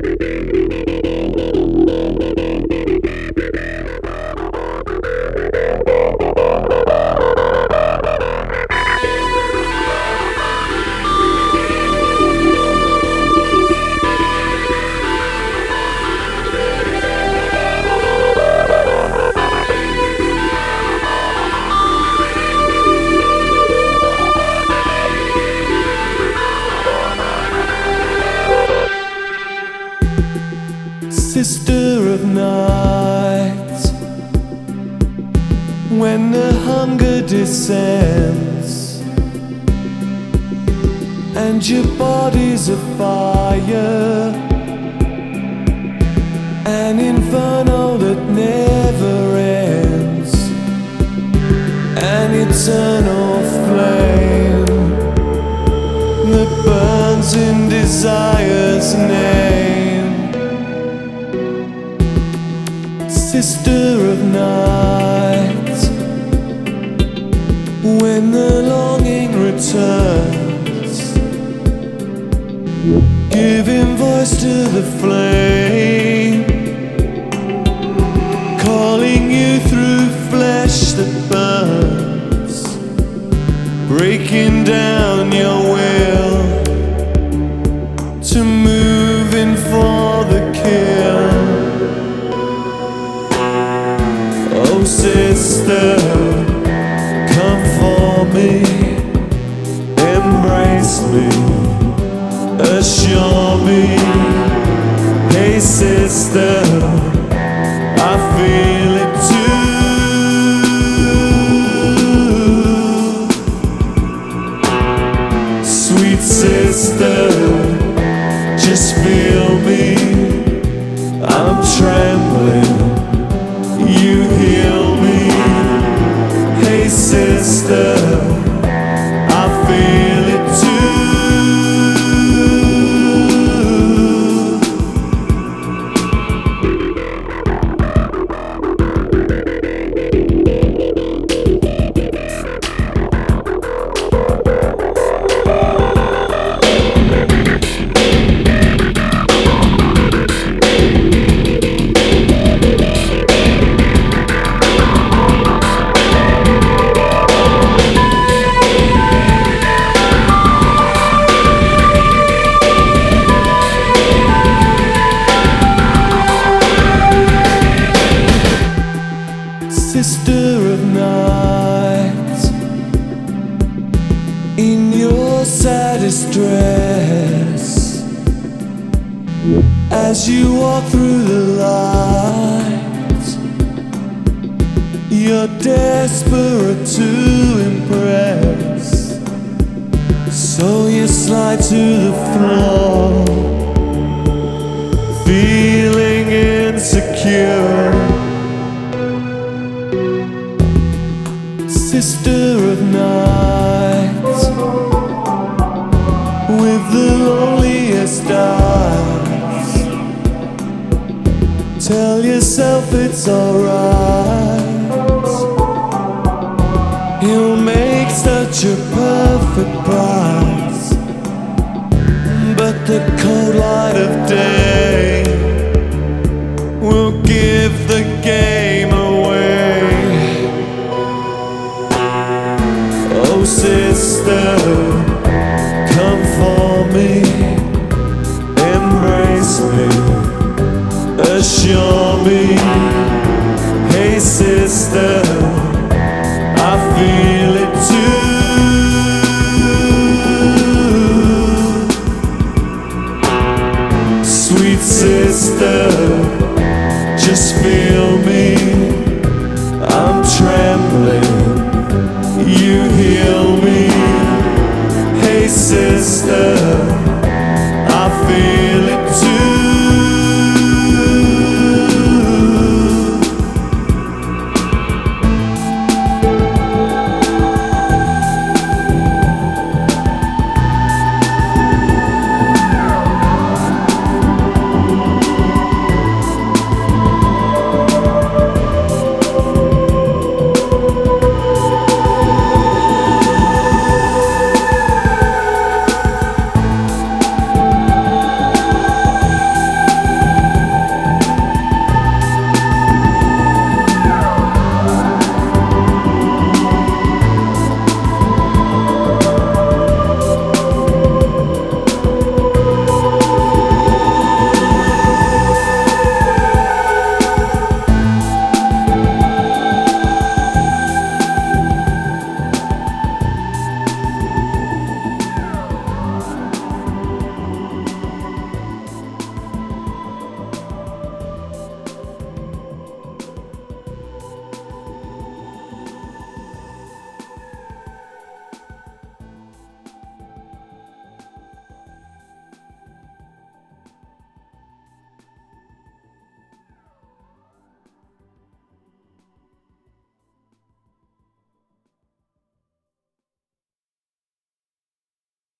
Música Sister of night, when the hunger descends and your body's a fire, an inferno that never ends, an eternal flame that burns in desire's name. Sister of night, when the longing returns, giving voice to the flame, calling you through flesh that burns, breaking down your will to move Oh, Sister of night, in your saddest dress, as you walk through the light, you're desperate to impress, so you slide to the floor, Sister of night, with the loneliest eyes, tell yourself it's alright. He'll make such a perfect prize, but the cold light of day will give the game Oh, sister, come for me, embrace me, assure me. Hey, sister, I feel it too. Sweet sister. Jesus.